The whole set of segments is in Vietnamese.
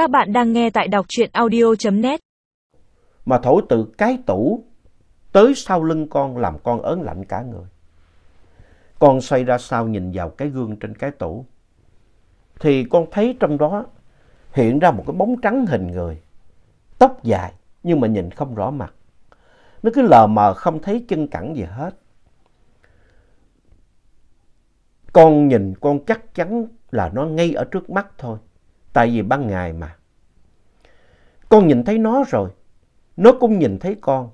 Các bạn đang nghe tại đọc truyện audio.net. Mà thổi từ cái tủ, tới sau lưng con làm con ớn lạnh cả người. Con xoay ra sau nhìn vào cái gương trên cái tủ. Thì con thấy trong đó hiện ra một cái bóng trắng hình người. Tóc dài, nhưng mà nhìn không rõ mặt. Nó cứ lờ mờ không thấy chân cẳng gì hết. Con nhìn con chắc chắn là nó ngay ở trước mắt thôi. Tại vì ban ngày mà. Con nhìn thấy nó rồi. Nó cũng nhìn thấy con.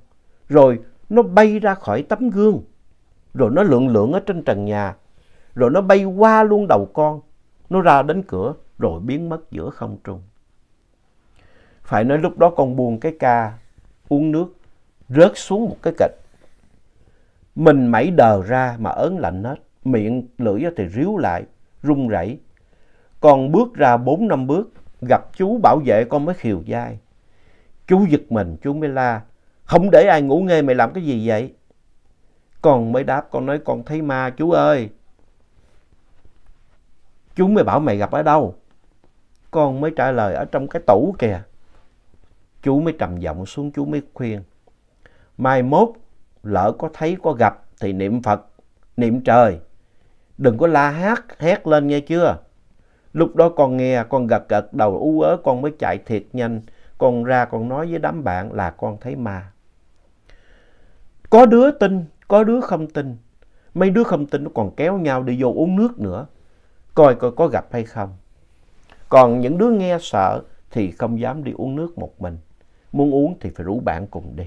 Rồi nó bay ra khỏi tấm gương. Rồi nó lượn lượn ở trên trần nhà. Rồi nó bay qua luôn đầu con. Nó ra đến cửa rồi biến mất giữa không trung. Phải nói lúc đó con buông cái ca uống nước rớt xuống một cái kịch. Mình mẩy đờ ra mà ớn lạnh hết. Miệng lưỡi thì ríu lại, run rẩy. Con bước ra bốn năm bước, gặp chú bảo vệ con mới khiều dai. Chú giật mình, chú mới la. Không để ai ngủ nghe mày làm cái gì vậy? Con mới đáp, con nói con thấy ma chú ơi. Chú mới bảo mày gặp ở đâu? Con mới trả lời ở trong cái tủ kìa. Chú mới trầm giọng xuống chú mới khuyên. Mai mốt, lỡ có thấy có gặp thì niệm Phật, niệm trời. Đừng có la hát, hét lên nghe chưa? Lúc đó con nghe, con gật gật đầu ú ớ, con mới chạy thiệt nhanh. Con ra con nói với đám bạn là con thấy ma. Có đứa tin, có đứa không tin. Mấy đứa không tin nó còn kéo nhau đi vô uống nước nữa. Coi coi có gặp hay không. Còn những đứa nghe sợ thì không dám đi uống nước một mình. Muốn uống thì phải rủ bạn cùng đi.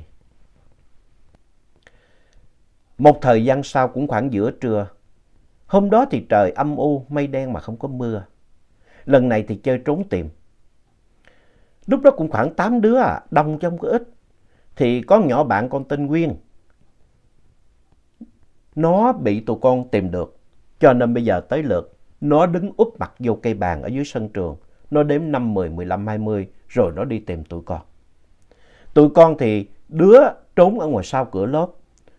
Một thời gian sau cũng khoảng giữa trưa. Hôm đó thì trời âm u, mây đen mà không có mưa. Lần này thì chơi trốn tìm. Lúc đó cũng khoảng 8 đứa à, đông trong có ít. Thì có nhỏ bạn con tên Nguyên. Nó bị tụi con tìm được. Cho nên bây giờ tới lượt. Nó đứng úp mặt vô cây bàn ở dưới sân trường. Nó đếm 5, 10, 15, 20 rồi nó đi tìm tụi con. Tụi con thì đứa trốn ở ngoài sau cửa lớp,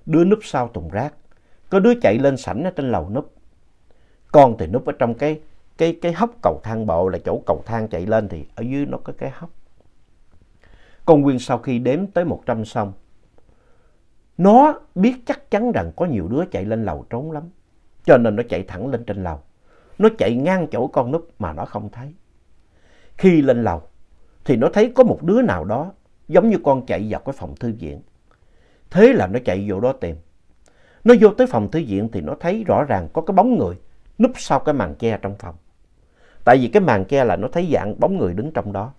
đứa núp sau thùng rác. Có đứa chạy lên sảnh ở trên lầu núp. Con thì núp ở trong cái cái cái hốc cầu thang bộ là chỗ cầu thang chạy lên thì ở dưới nó có cái hốc. Con quyên sau khi đếm tới 100 xong, nó biết chắc chắn rằng có nhiều đứa chạy lên lầu trốn lắm. Cho nên nó chạy thẳng lên trên lầu. Nó chạy ngang chỗ con núp mà nó không thấy. Khi lên lầu thì nó thấy có một đứa nào đó giống như con chạy vào cái phòng thư viện. Thế là nó chạy vô đó tìm. Nó vô tới phòng thư viện thì nó thấy rõ ràng có cái bóng người núp sau cái màn che trong phòng. Tại vì cái màn ke là nó thấy dạng bóng người đứng trong đó.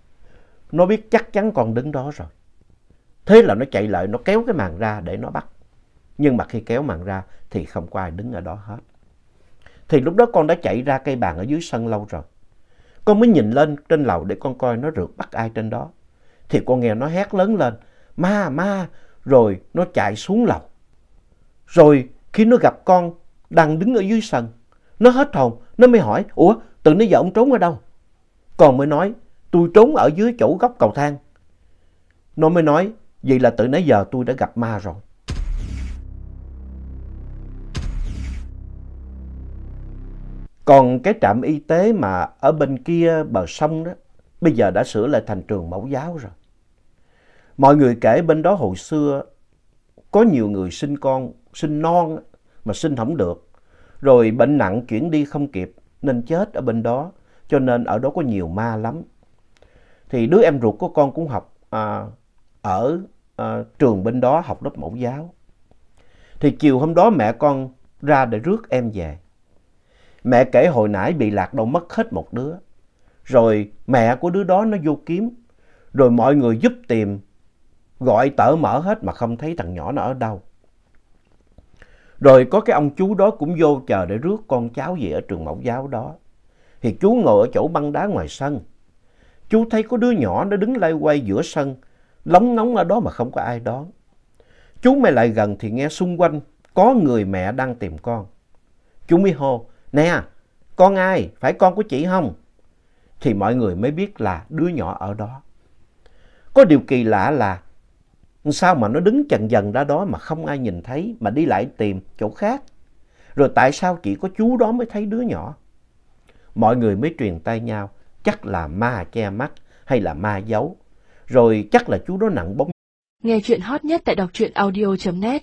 Nó biết chắc chắn con đứng đó rồi. Thế là nó chạy lại, nó kéo cái màn ra để nó bắt. Nhưng mà khi kéo màn ra thì không có ai đứng ở đó hết. Thì lúc đó con đã chạy ra cây bàn ở dưới sân lâu rồi. Con mới nhìn lên trên lầu để con coi nó rượt bắt ai trên đó. Thì con nghe nó hét lớn lên, ma, ma, rồi nó chạy xuống lầu. Rồi khi nó gặp con đang đứng ở dưới sân, nó hết hồn, nó mới hỏi, ủa, từ nãy giờ ông trốn ở đâu? còn mới nói, tôi trốn ở dưới chỗ góc cầu thang. Nó mới nói, vậy là từ nãy giờ tôi đã gặp ma rồi. Còn cái trạm y tế mà ở bên kia bờ sông đó, bây giờ đã sửa lại thành trường mẫu giáo rồi. Mọi người kể bên đó hồi xưa có nhiều người sinh con, sinh non mà sinh không được. Rồi bệnh nặng chuyển đi không kịp nên chết ở bên đó. Cho nên ở đó có nhiều ma lắm. Thì đứa em ruột của con cũng học à, ở à, trường bên đó học lớp mẫu giáo. Thì chiều hôm đó mẹ con ra để rước em về. Mẹ kể hồi nãy bị lạc đâu mất hết một đứa. Rồi mẹ của đứa đó nó vô kiếm. Rồi mọi người giúp tìm. Gọi tở mở hết mà không thấy thằng nhỏ nó ở đâu. Rồi có cái ông chú đó cũng vô chờ để rước con cháu về ở trường mẫu giáo đó. Thì chú ngồi ở chỗ băng đá ngoài sân. Chú thấy có đứa nhỏ nó đứng lay quay giữa sân. Lóng ngóng ở đó mà không có ai đón. Chú mới lại gần thì nghe xung quanh có người mẹ đang tìm con. Chú mới hô, nè, con ai, phải con của chị không? Thì mọi người mới biết là đứa nhỏ ở đó. Có điều kỳ lạ là sao mà nó đứng chần dần ra đó mà không ai nhìn thấy mà đi lại tìm chỗ khác. Rồi tại sao chỉ có chú đó mới thấy đứa nhỏ? Mọi người mới truyền tay nhau, chắc là ma che mắt hay là ma giấu. Rồi chắc là chú đó nặng bóng. Nghe chuyện hot nhất tại đọc truyện audio.net